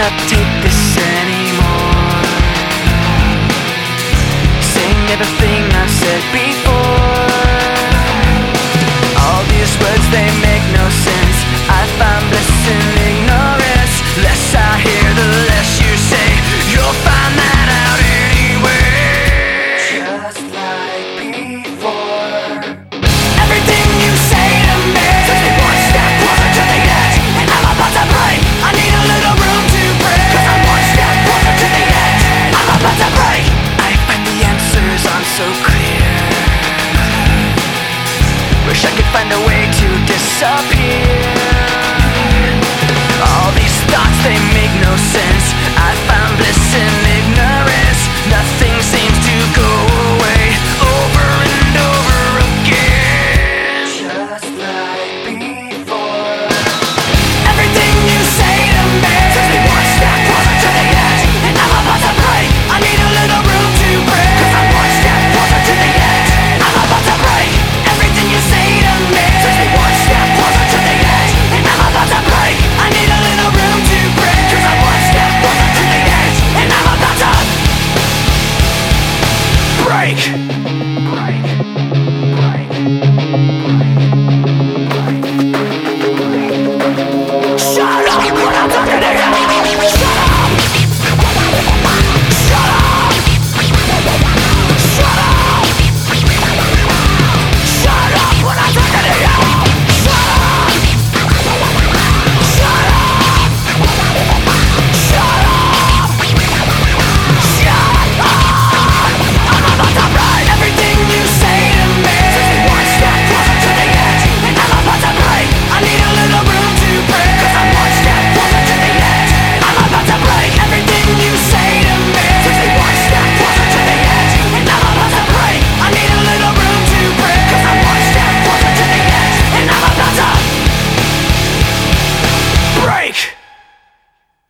cannot take this anymore. Saying everything I said before. disappear.